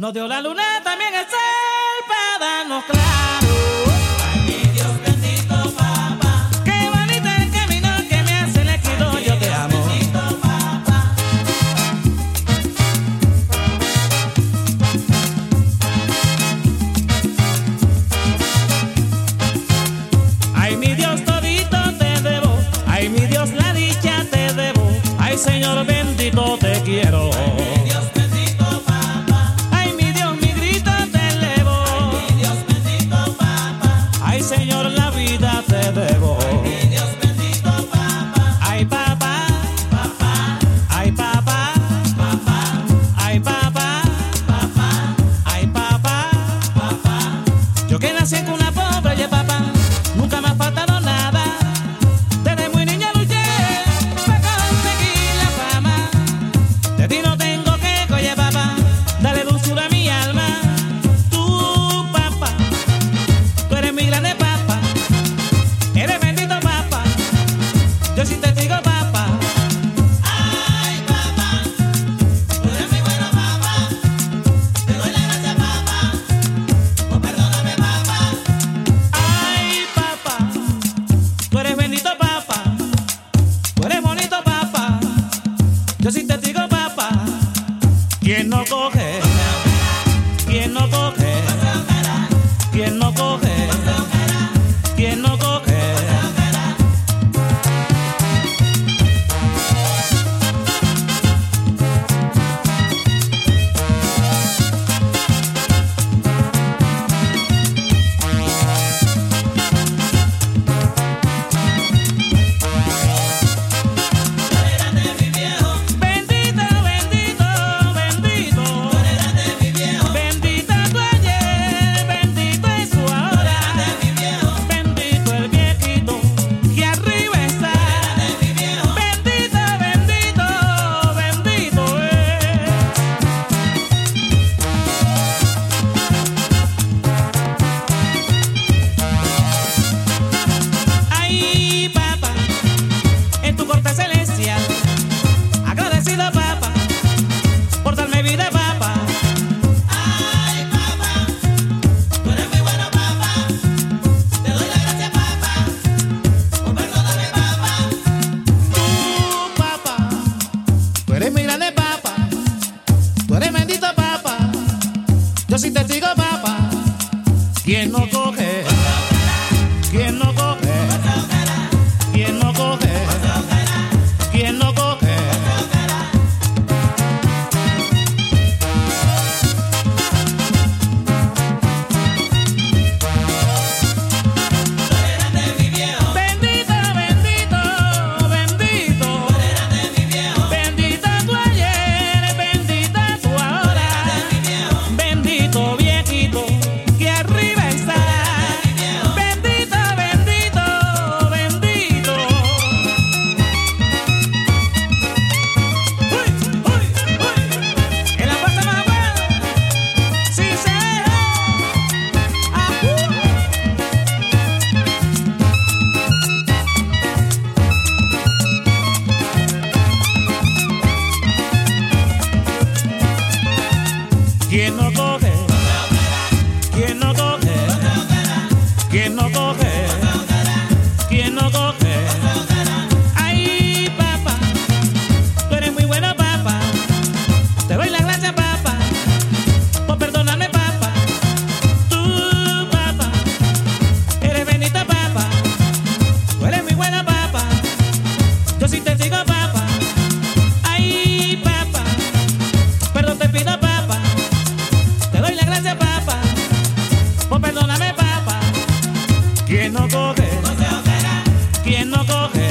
No dio la luna también el cel para darnos claro. Ay, mi Dios bendito papá. Qué bonito el camino que me has elegido, yo te amo. Ay, mi Dios todito te debo. Ay, mi Dios la dicha te debo. Ay, Señor bendito te quiero. Papa, tú eres mi buena papa. Te doy la gracia, papa. Por perdón, no me papa. Papa, tú eres mi grande papa. Tú eres bendito papa. Yo sí te digo papa. ¿Quién no? ¿Quién no coge? ¿Quién no coge? ¿Quién no coge? ¿Quién no coge? ¿Quién no coge? ¿Quién no coge?